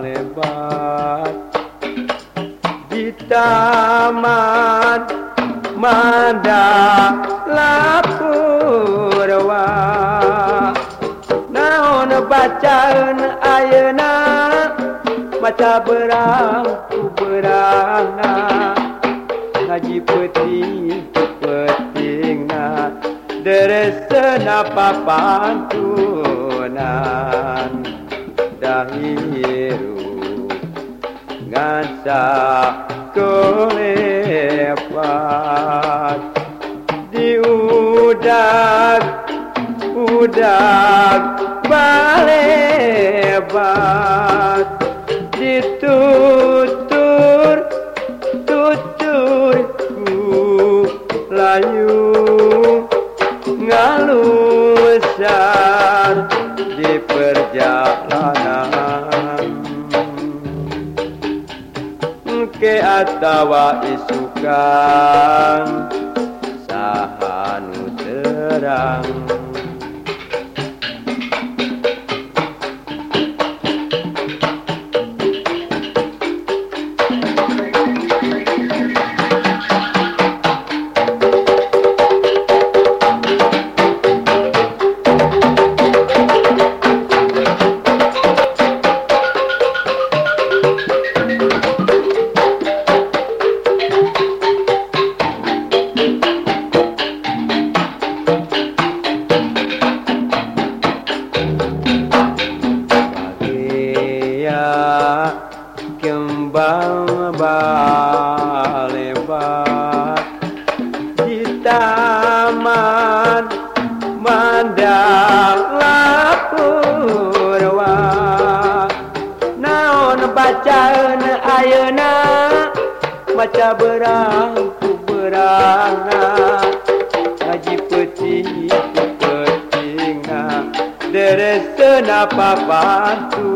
lebat di taman mada lapurwa naon bacaan ayeuna? Maca berang ku berangna. Ngaji penting pentingna deres papantu papantunan dahiru ngansa kolepat diudak udak balebat. Ditutur tutur ku layu ke atawa isukan. Sahanu terang kembang balebat di taman mandang lapurwa naon bacaan ayana maca berang ku berana haji peti petinga deres apa bantu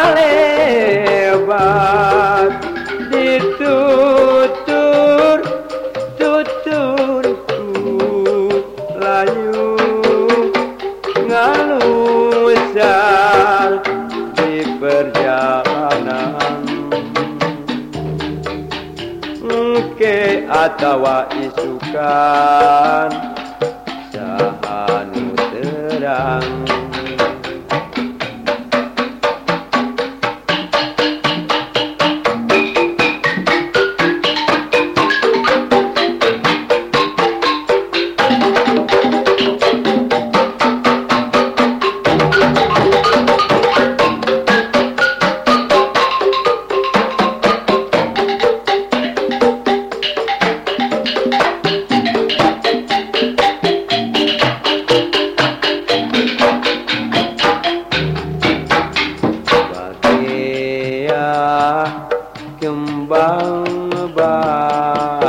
oge atawa isukan. Sahanu terang.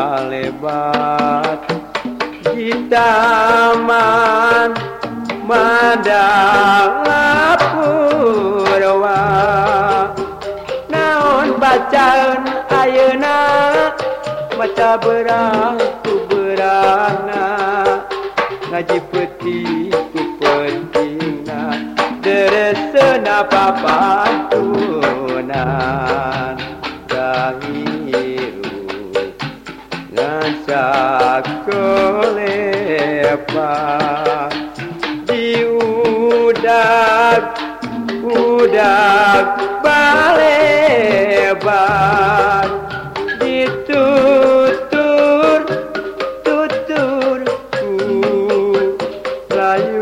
balebat Jitaman madalapurwa. Naon bacaan ayeuna Maca berang ku berana. Ngaji peti ku pentingna Deresena papai miru Nanca kolepa diudak udak, udak balebar Ditutur, tuturku Layu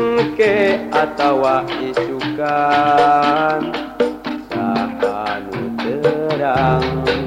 engke atawa isukan. Sahanu terang.